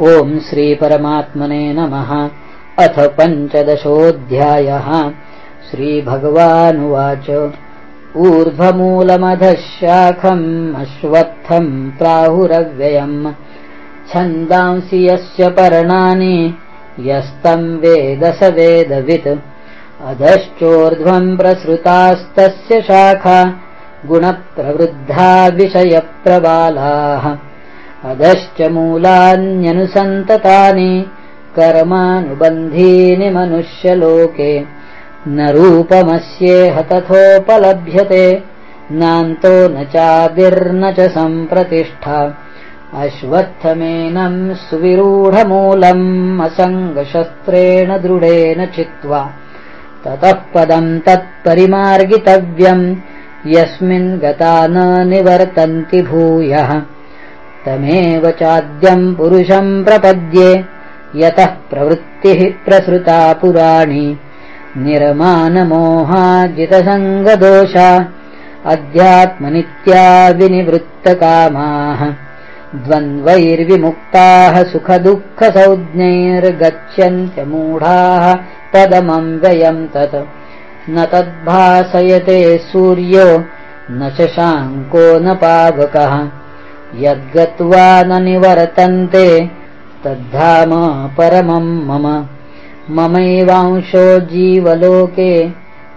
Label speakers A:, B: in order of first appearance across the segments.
A: ॐ श्रीपरमात्मने नमः। अथ पञ्चदशोऽध्यायः। श्रीभगवानुवाच। ऊर्ध्वमूलमधः शाखम् अश्वत्थम् प्राहुरव्ययम्। छन्दांसि यस्य पर्णानि यस्तम् वेद स वेदवित् अधश्चोर्ध्वम् प्रसृतास्तस्य शाखा गुणप्रवृद्धा विषयप्रबालाः अधश्च मूलान्यनुसन्ततानि कर्मानुबन्धीनि मनुष्यलोके। न रूपमस्येह तथोपलभ्यते नान्तो न चादिर्न च सम्प्रतिष्ठा। अश्वत्थमेनम् सुविरूढमूलम् असङ्गशस्त्रेण दृढेन चित्वा। ततः पदम् तत्परिमार्गितव्यम् यस्मिन् गता न निवर्तन्ति भूयः तमेव चाद्यम् पुरुषम् प्रपद्ये यतः प्रवृत्तिः प्रसृता पुराणि। निरमानमोहाजितसङ्गदोषा अध्यात्मनित्या विनिवृत्तकामाः द्वन्द्वैर्विमुक्ताः सुखदुःखसञ्ज्ञैर्गच्छन्त्यमूढाः पदमम् तत्। न तद्भासयते सूर्यो न शशाङ्को न पावकः यद्गत्वा न निवर्तन्ते तद्धाम परमम् मम। ममैवांशो जीवलोके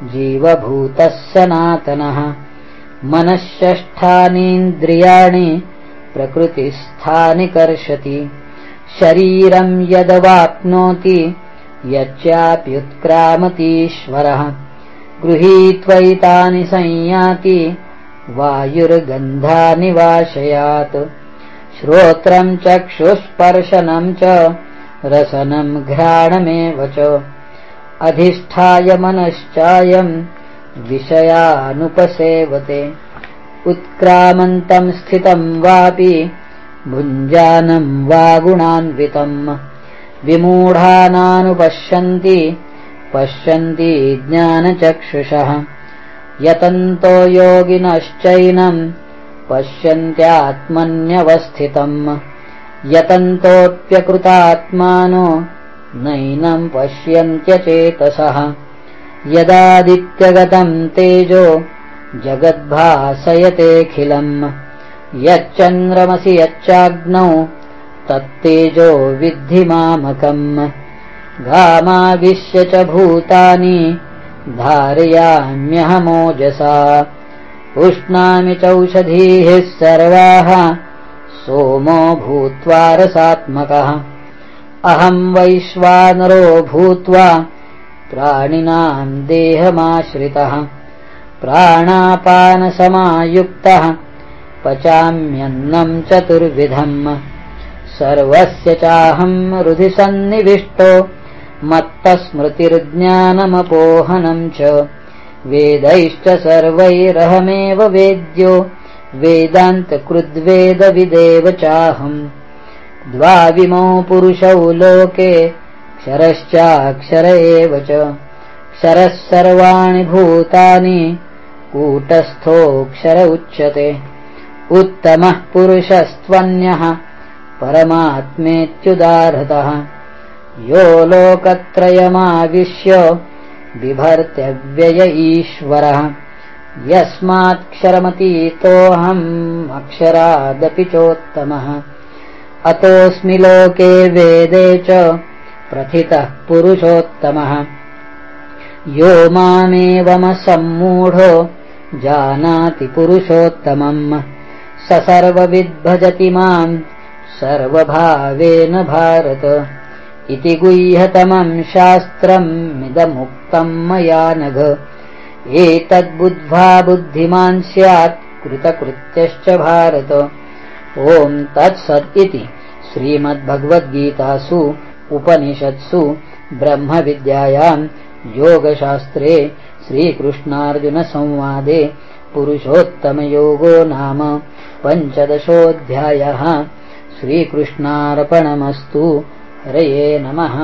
A: जीवभूतः सनातनः। मनःषष्ठानीन्द्रियाणि प्रकृतिस्थानि कर्षति। शरीरम् यदवाप्नोति यच्चाप्युत्क्रामतीश्वरः। गृहीत्वैतानि संयाति वायुर्गन्धानिवाशयात्। श्रोत्रम् चक्षुस्पर्शनम् च रसनम् घ्राणमेव च। अधिष्ठाय मनश्चायम् विषयानुपसेवते। उत्क्रामन्तम् स्थितम् वापि भुञ्जानम् वा गुणान्वितम् विमूढानानुपश्यन्ति पश्यन्ति ज्ञानचक्षुषः यतन्तो योगिनश्चैनम् पश्यन्त्यात्मन्यवस्थितम्। यतन्तोऽप्यकृतात्मानो नैनम् पश्यन्त्यचेतसः। यदादित्यगतम् तेजो जगद्भासयतेऽखिलम् यच्चन्द्रमसि यच्चाग्नौ तत्तेजो विद्धिमामकम् घामाविश्य च भूतानि धारयाम्यहमोजसा। उष्णामि चौषधीः सर्वाः सोमो भूत्वा रसात्मकः। अहम् वैश्वानरो भूत्वा प्राणिनाम् देहमाश्रितः। प्राणापानसमायुक्तः पचाम्यन्नम् चतुर्विधम्। सर्वस्य चाहम् रुधिसन्निविष्टो मत्तस्मृतिर्ज्ञानमपोहनम् च वेदैश्च सर्वैरहमेव वेद्यो वेदान्तकृद्वेदविदेव चाहम् द्वाविमौ पुरुषौ लोके क्षरश्चाक्षर एव च क्षरः सर्वाणि भूतानि कूटस्थोऽक्षर उच्यते उत्तमः पुरुषस्त्वन्यः परमात्मेत्युदाहृतः यो लोकत्रयमाविश्य बिभर्त्यव्यय ईश्वरः यस्मात्क्षरमतीतोऽहम् अक्षरादपि चोत्तमः। अतोऽस्मि लोके वेदे च प्रथितः पुरुषोत्तमः। यो मामेवमसम्मूढो जानाति पुरुषोत्तमम्। स सर्वविद्भजति माम् सर्वभावेन भारत इति गुह्यतमम् शास्त्रमिदमुक्तम् मया नघ। एतद्बुद्ध्वा बुद्धिमान् स्यात् कृतकृत्यश्च भारत। ॐ तत्सत् इति श्रीमद्भगवद्गीतासु उपनिषत्सु ब्रह्मविद्यायाम् योगशास्त्रे श्रीकृष्णार्जुनसंवादे पुरुषोत्तमयोगो नाम पञ्चदशोऽध्यायः। श्रीकृष्णार्पणमस्तु हरये नमः